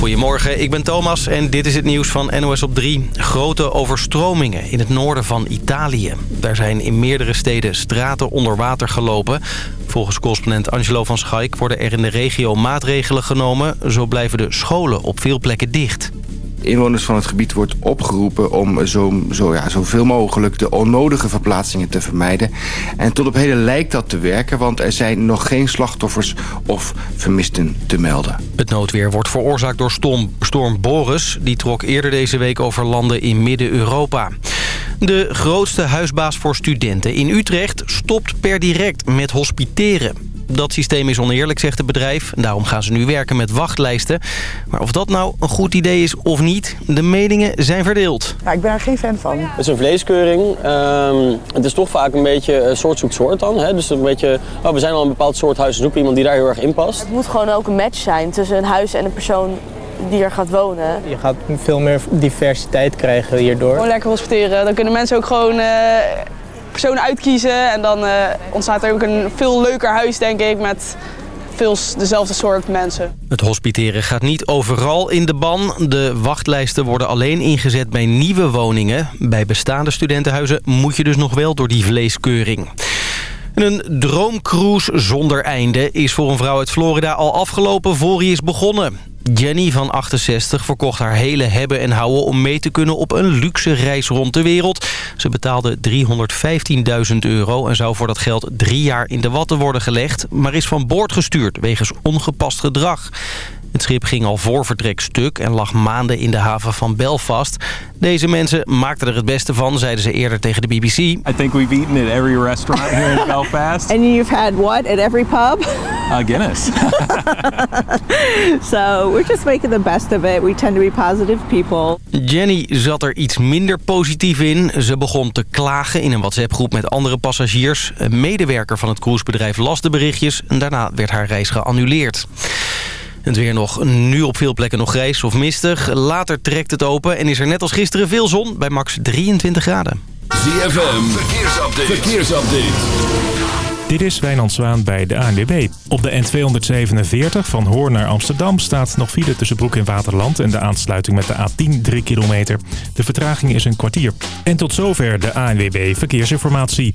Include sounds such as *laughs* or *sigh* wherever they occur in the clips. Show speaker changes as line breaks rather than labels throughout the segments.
Goedemorgen, ik ben Thomas en dit is het nieuws van NOS op 3. Grote overstromingen in het noorden van Italië. Daar zijn in meerdere steden straten onder water gelopen. Volgens correspondent Angelo van Schaik worden er in de regio maatregelen genomen. Zo blijven de scholen op veel plekken dicht.
Inwoners van het gebied wordt opgeroepen om zo, zo, ja, zoveel mogelijk de onnodige verplaatsingen te vermijden. En tot op heden lijkt dat te werken, want er zijn nog geen slachtoffers of vermisten te melden.
Het noodweer wordt veroorzaakt door storm, storm Boris. Die trok eerder deze week over landen in Midden-Europa. De grootste huisbaas voor studenten in Utrecht stopt per direct met hospiteren. Dat systeem is oneerlijk, zegt het bedrijf. Daarom gaan ze nu werken met wachtlijsten. Maar of dat nou een goed idee is of niet, de meningen zijn verdeeld.
Ja, ik ben er geen fan van.
Het is een vleeskeuring. Um, het is toch vaak een beetje soort zoekt soort dan. Hè? Dus een beetje, oh, we zijn al een bepaald soort huis, zoeken iemand die daar heel erg in past.
Het moet gewoon ook een match zijn tussen een huis en een persoon die er gaat wonen.
Je gaat veel meer diversiteit krijgen hierdoor.
Gewoon lekker hospiteren. Dan kunnen mensen ook gewoon uh, personen uitkiezen. En dan uh, ontstaat er ook een veel leuker huis, denk ik, met veel dezelfde soort mensen.
Het hospiteren gaat niet overal in de ban. De wachtlijsten worden alleen ingezet bij nieuwe woningen. Bij bestaande studentenhuizen moet je dus nog wel door die vleeskeuring. Een droomcruise zonder einde is voor een vrouw uit Florida al afgelopen voor hij is begonnen. Jenny van 68 verkocht haar hele hebben en houden om mee te kunnen op een luxe reis rond de wereld. Ze betaalde 315.000 euro en zou voor dat geld drie jaar in de watten worden gelegd, maar is van boord gestuurd wegens ongepast gedrag. Het schip ging al voor vertrek stuk en lag maanden in de haven van Belfast. Deze mensen maakten er het beste van, zeiden ze eerder tegen de BBC.
I think we've eaten at every restaurant here in *laughs* Belfast.
And you've had what at every pub?
Uh, Guinness. *laughs*
so we're just making the best of it. We tend to be positive people.
Jenny zat er iets minder positief in. Ze begon te klagen in een WhatsApp-groep met andere passagiers. Een medewerker van het cruisebedrijf las de berichtjes en daarna werd haar reis geannuleerd. Het weer nog nu op veel plekken nog grijs of mistig. Later trekt het open en is er net als gisteren veel zon bij max 23 graden.
ZFM, verkeersupdate. verkeersupdate.
Dit is Wijnand Zwaan bij de ANWB. Op de N247 van Hoorn naar Amsterdam staat nog file tussen Broek en Waterland... en de aansluiting met de A10 3 kilometer. De vertraging is een kwartier. En tot zover de ANWB Verkeersinformatie.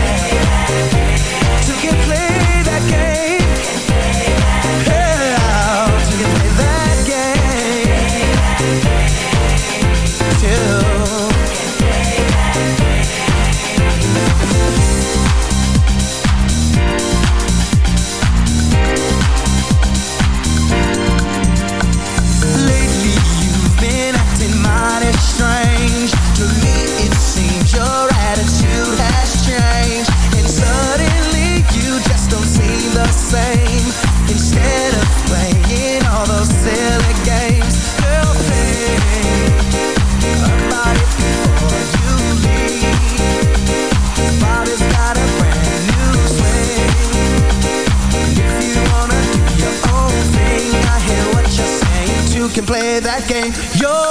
that game. You're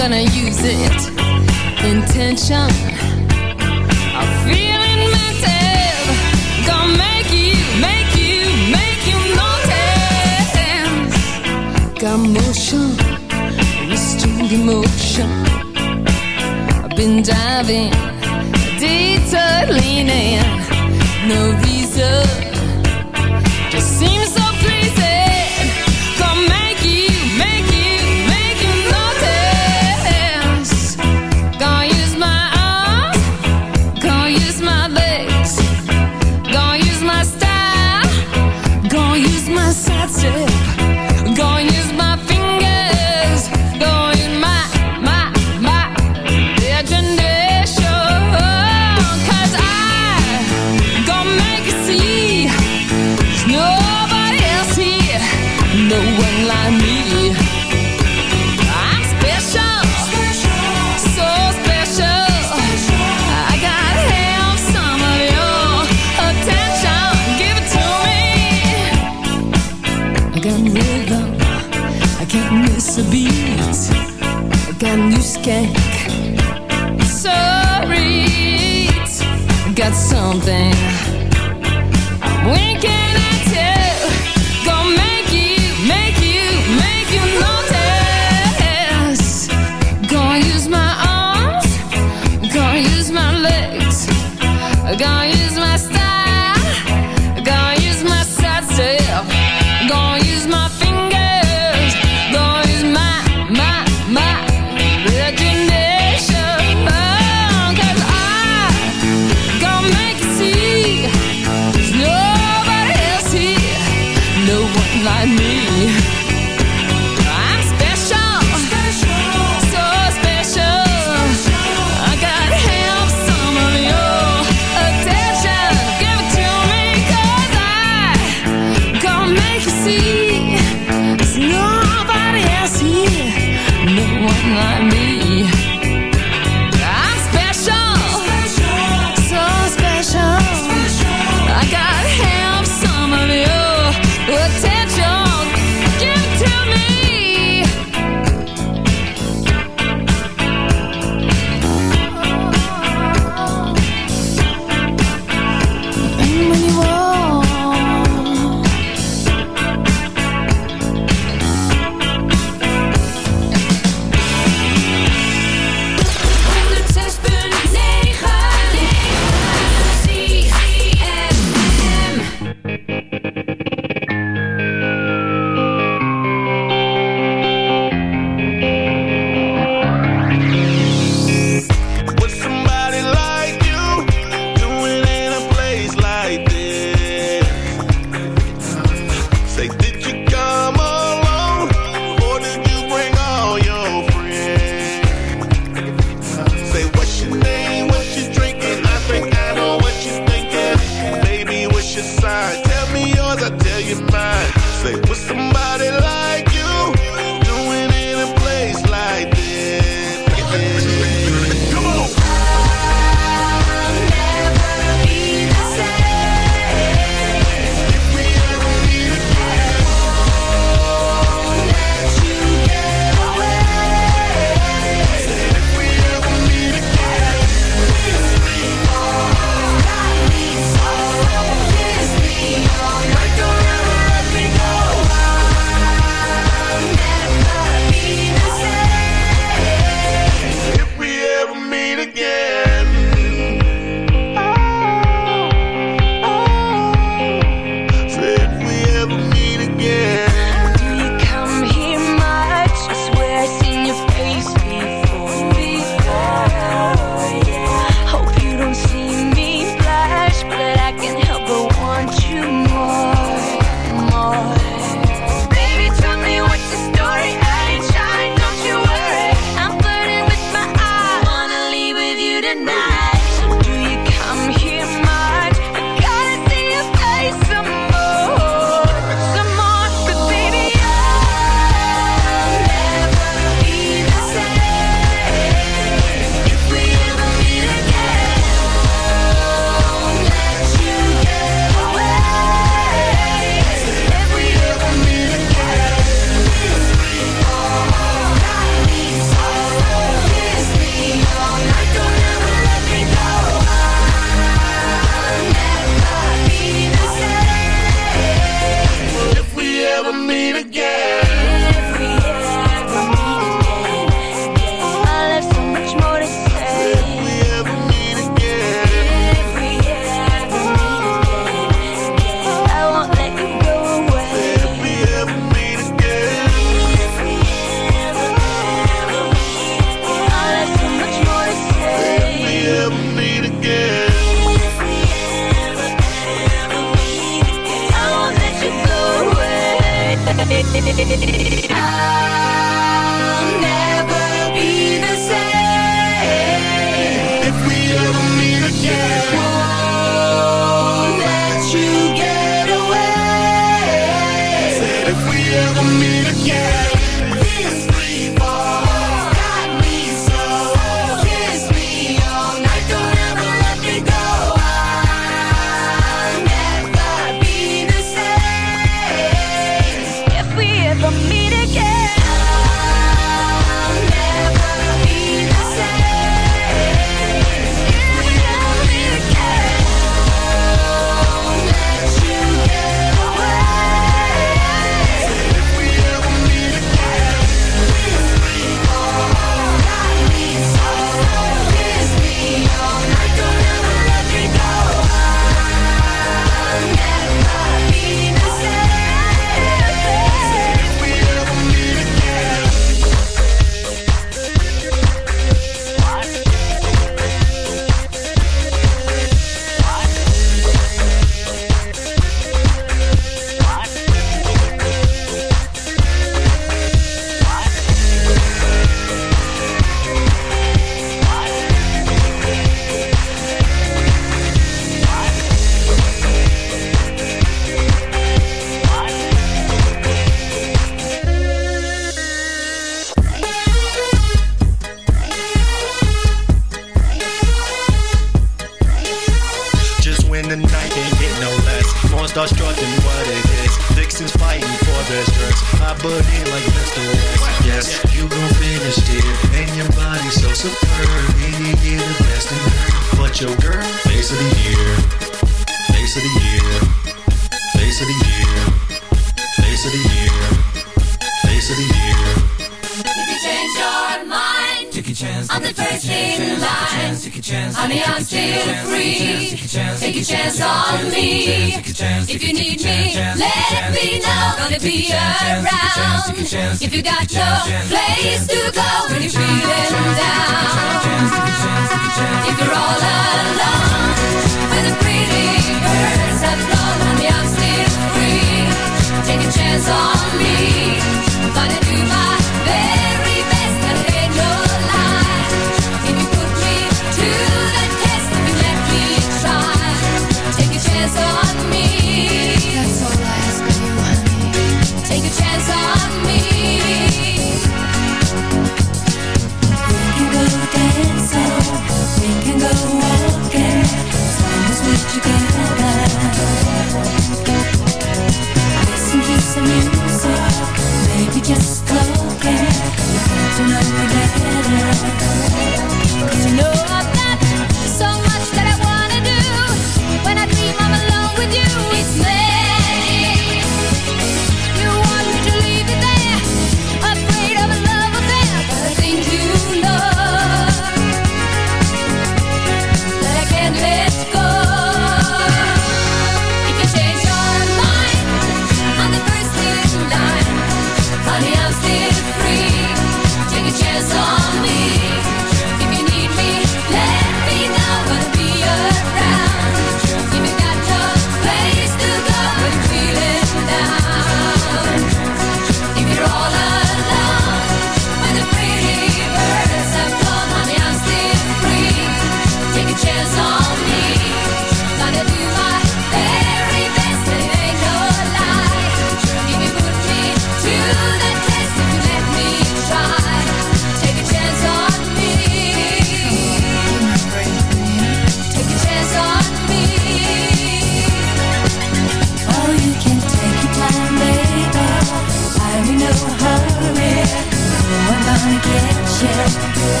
Yeah.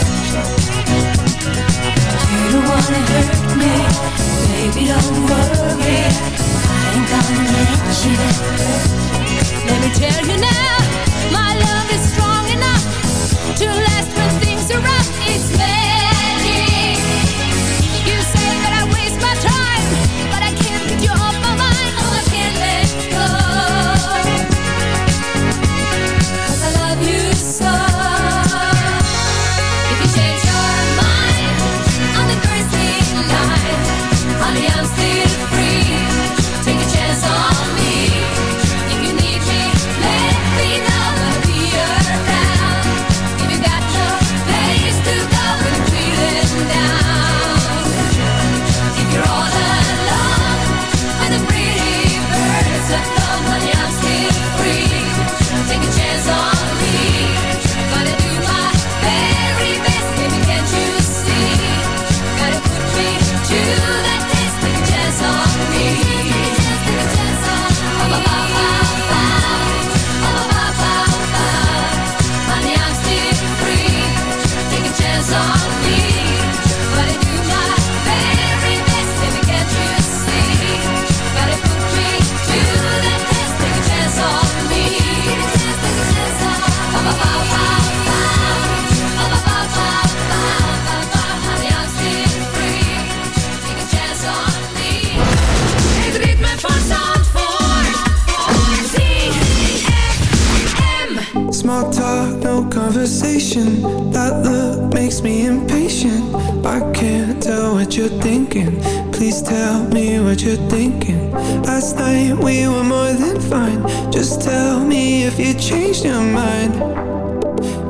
night we
were more than fine. Just tell me if you changed your mind.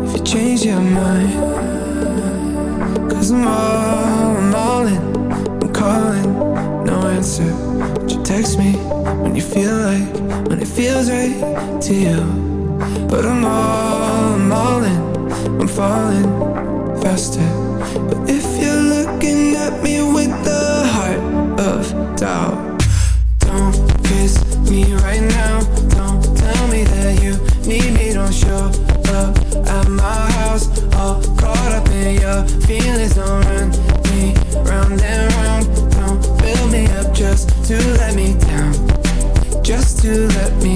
If you changed your mind. Cause I'm all, I'm all in. I'm calling, no answer. But you text me when you feel like When it feels right to you. But I'm all, I'm all in. I'm falling faster. But if you're looking at me with the heart of doubt me right now. Don't tell me that you need me. Don't show up at my house. All caught up in your feelings. Don't run me round and round. Don't fill me up just to let me down. Just to let me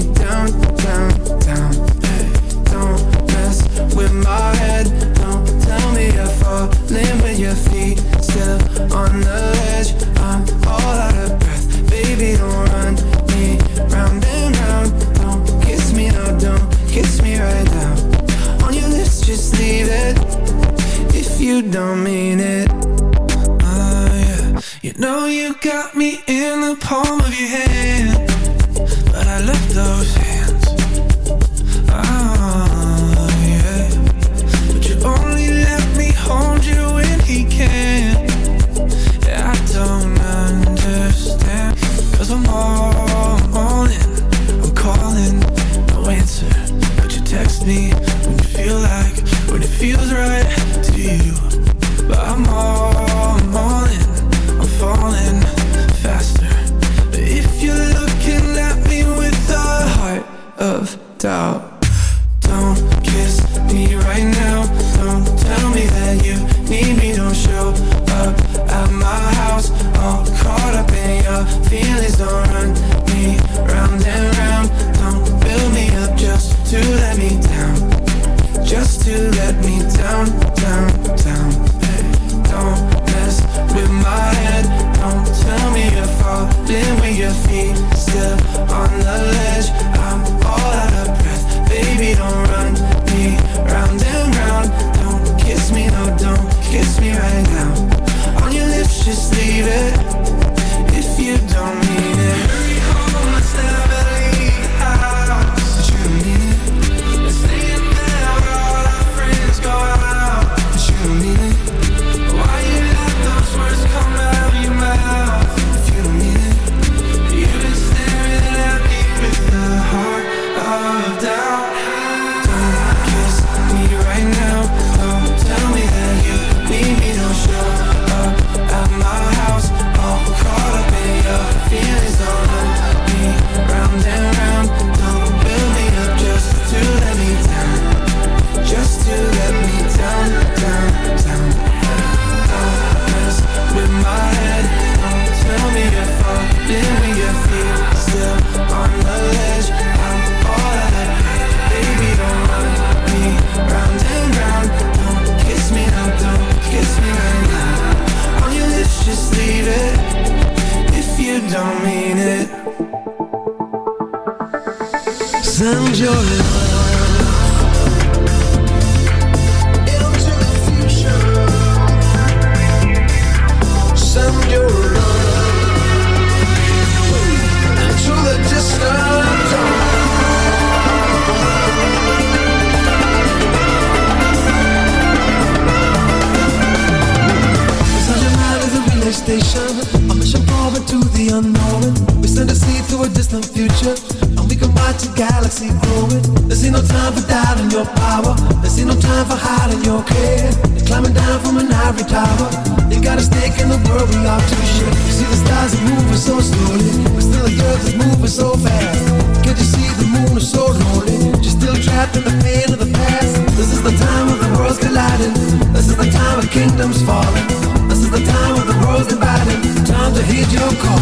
destination. I'm forward to the unknown. We send a
seed to a distant future, and we can watch a galaxy growing. There's ain't no time for doubting your power. There's ain't no time for hiding your care. They're climbing down from an ivory tower. you got a stake in the world we are to share. You see the stars are moving so slowly, but still the earth is moving so fast. Can't you see the moon is so lonely? She's still trapped in the pain of the past. This is the time of the worlds colliding. This is the time of kingdoms falling. Is the time of the worlds dividing. Time to heed your call.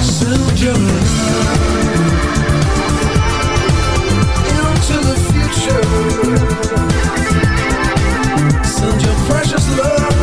Your love into the future. Send your precious love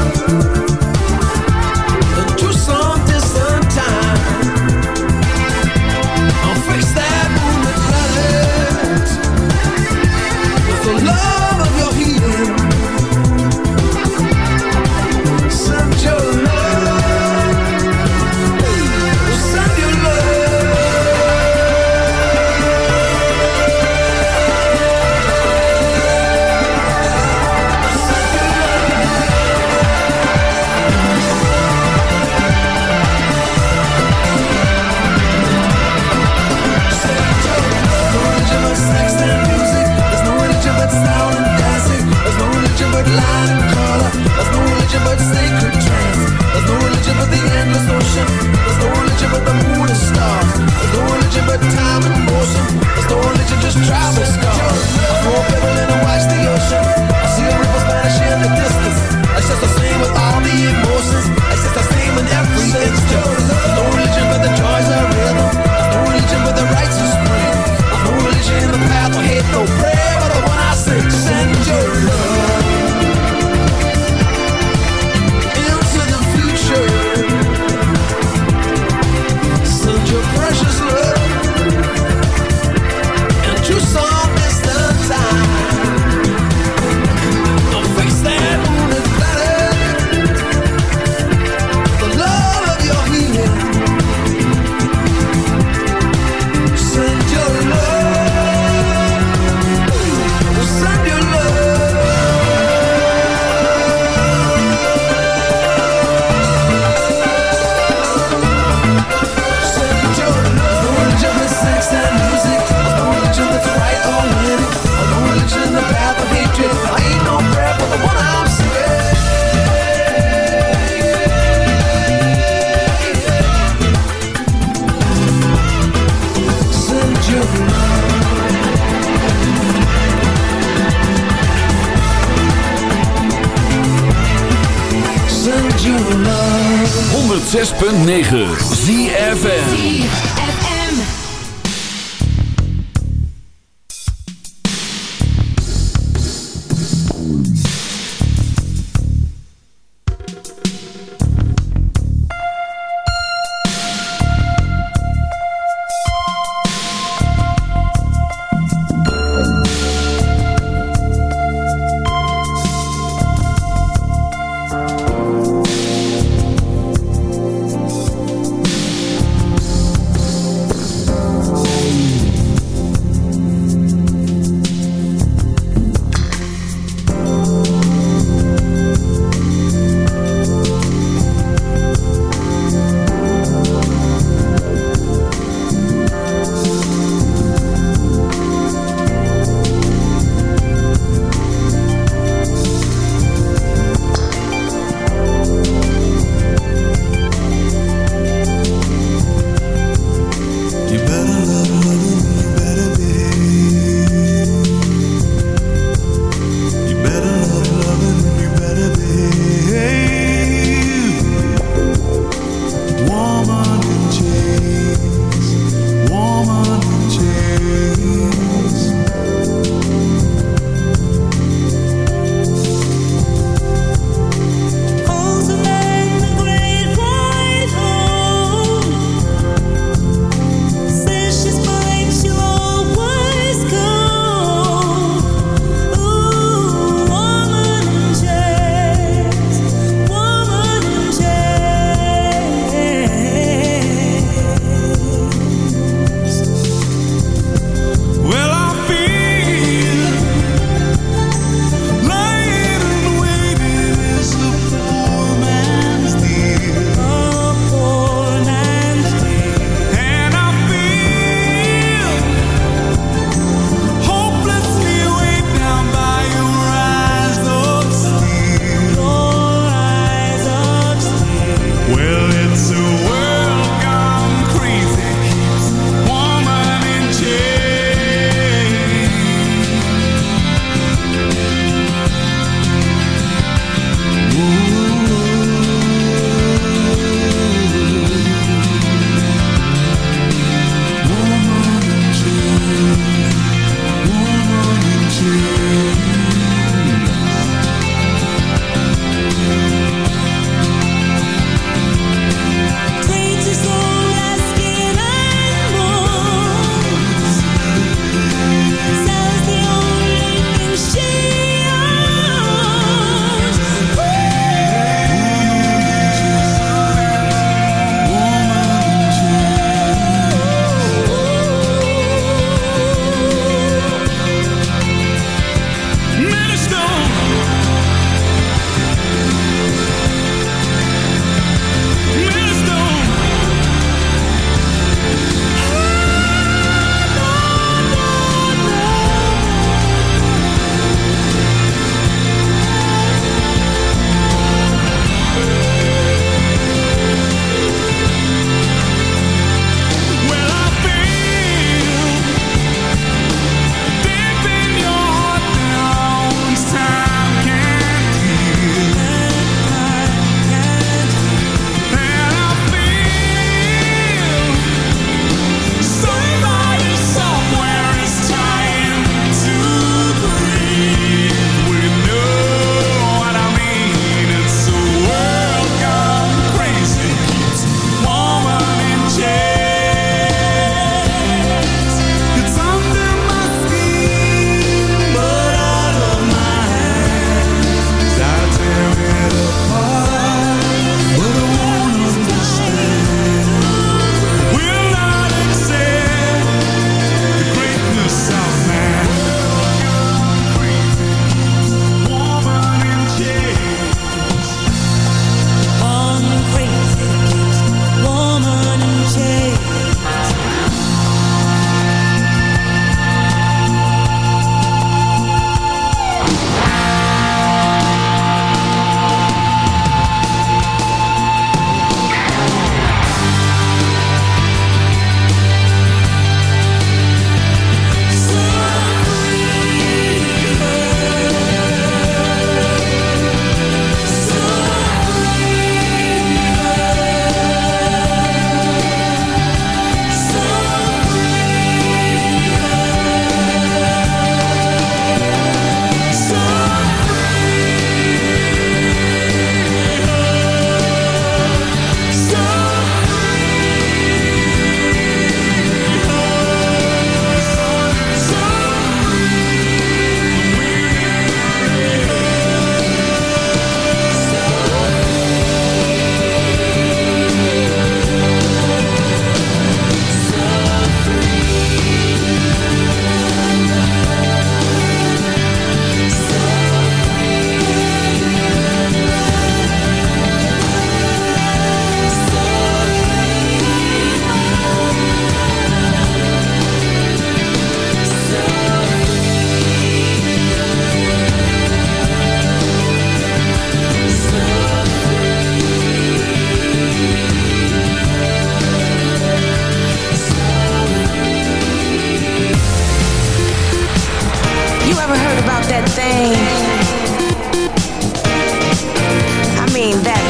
screen that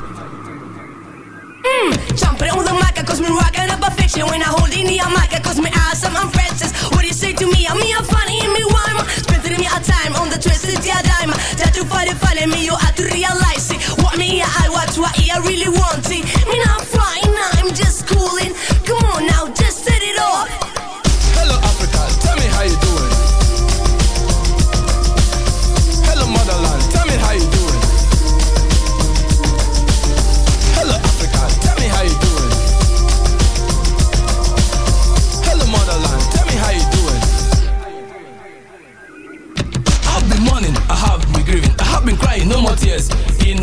Mmm, jumping on the mic, cause me rocking up a fiction. When I hold in the mic, cause me awesome, I'm Francis What do you say to me? I'm me, I'm funny, and me rhyme. Spending me a time on the twisted yeah dime. Try to find it, funny me, you have to realize it. What me, I watch, what I really want it. Me not flying, I'm just cooling. Come on now,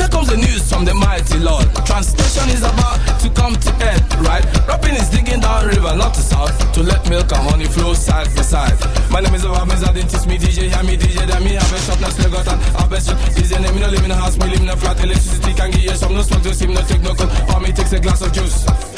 Here comes the news from the mighty Lord. Translation is about to come to end, right? Rapping is digging down river, not to south, to let milk and honey flow side by side. My name is Obamiz, I didn't teach me DJ, hear me DJ, then me have a shop, not got an have a shop. DJ name, me no in a house, me live in a flat, electricity can give you some, no smoke, no steam, no take no cold, for me takes a glass of juice.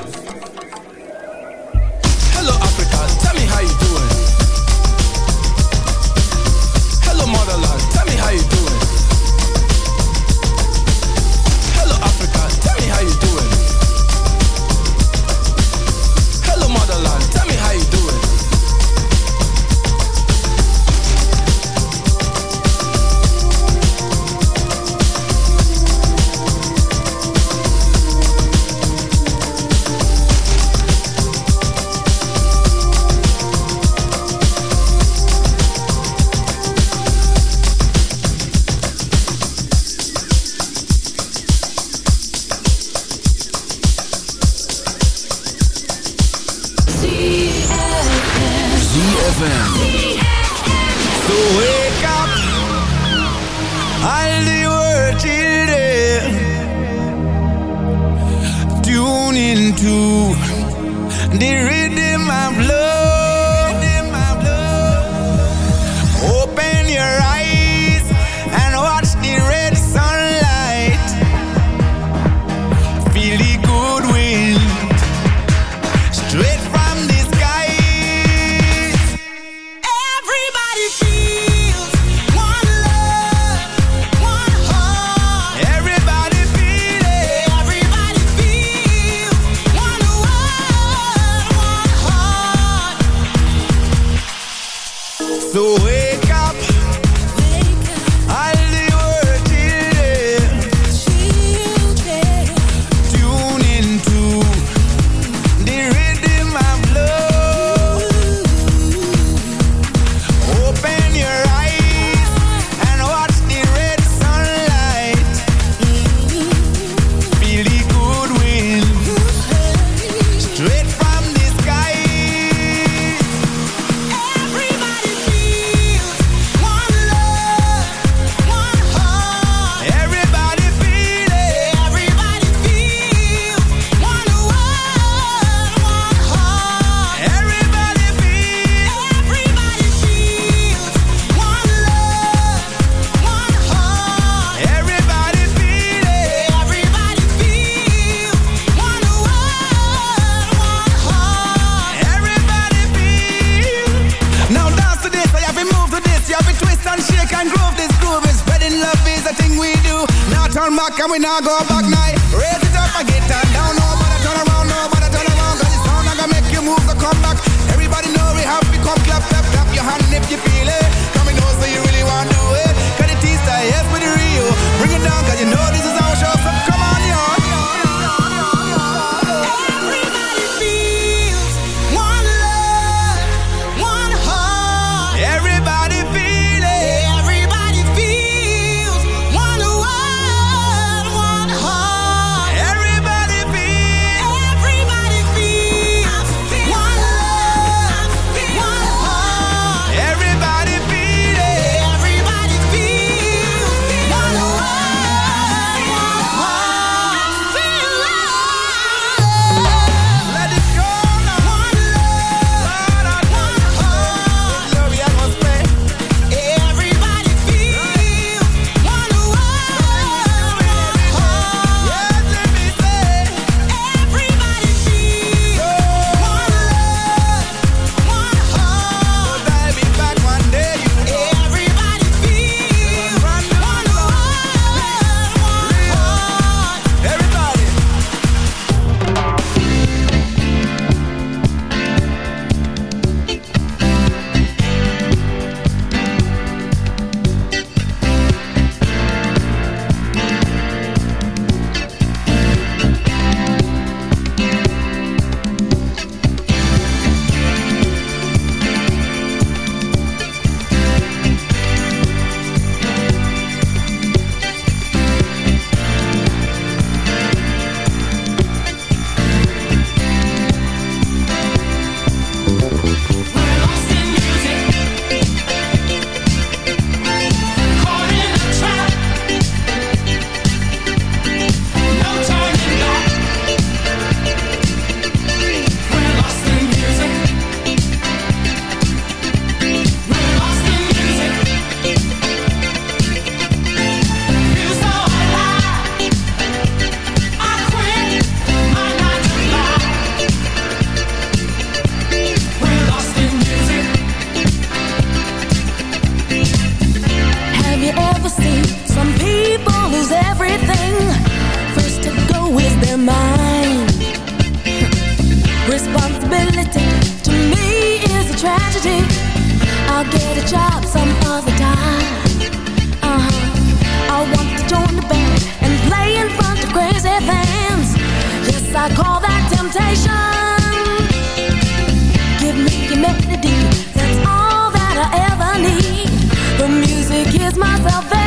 Music is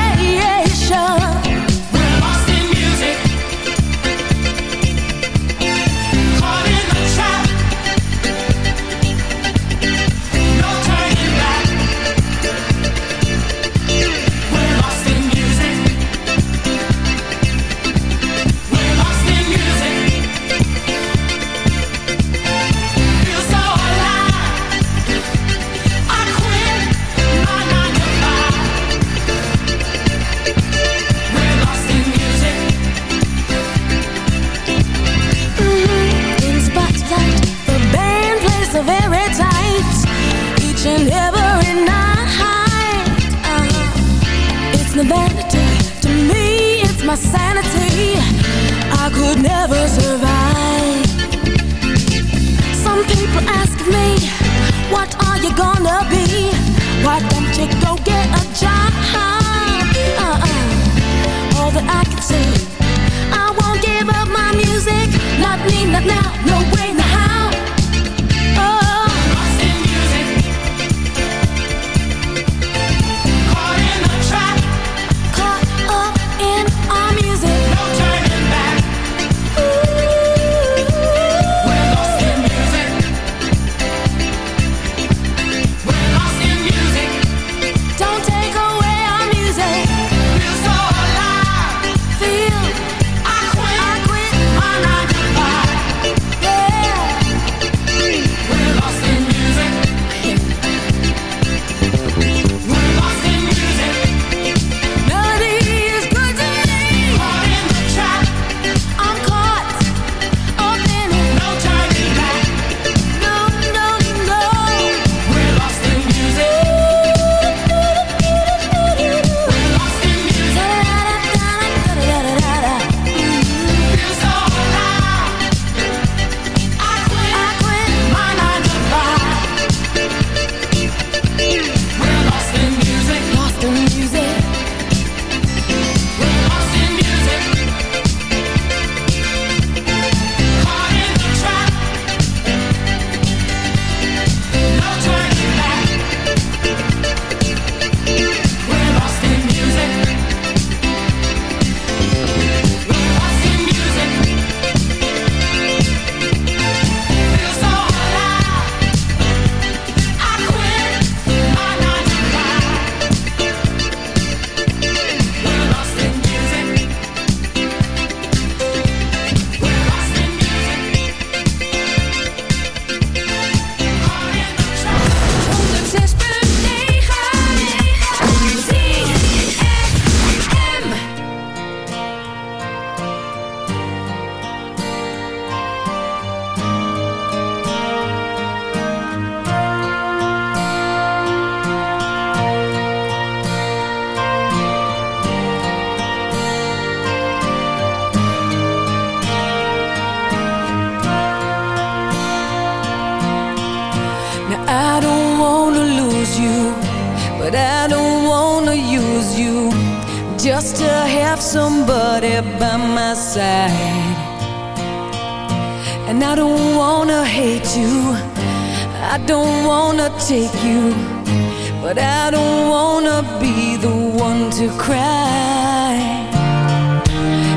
be the
one to cry.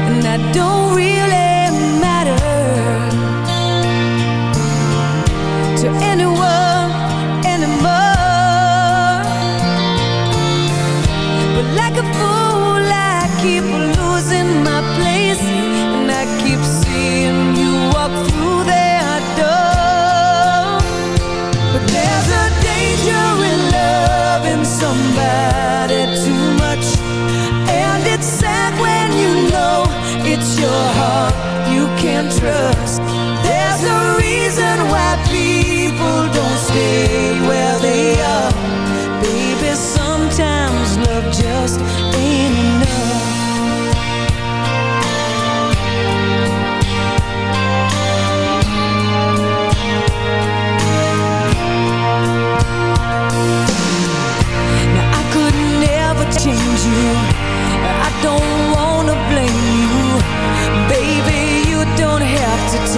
And I don't trust.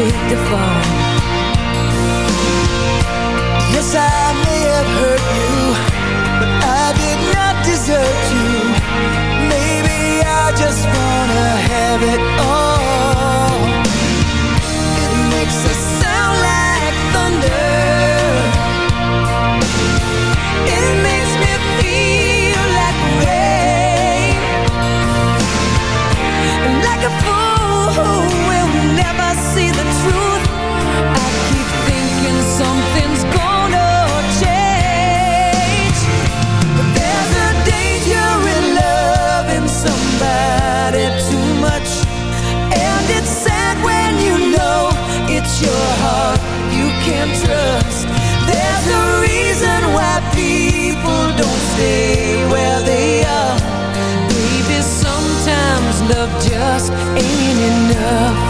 take the fall.
Yes, I may have hurt you But I did not desert you. Maybe I just wanna have it all. can trust. There's a reason why people don't stay where they are.
Baby, sometimes love just ain't enough.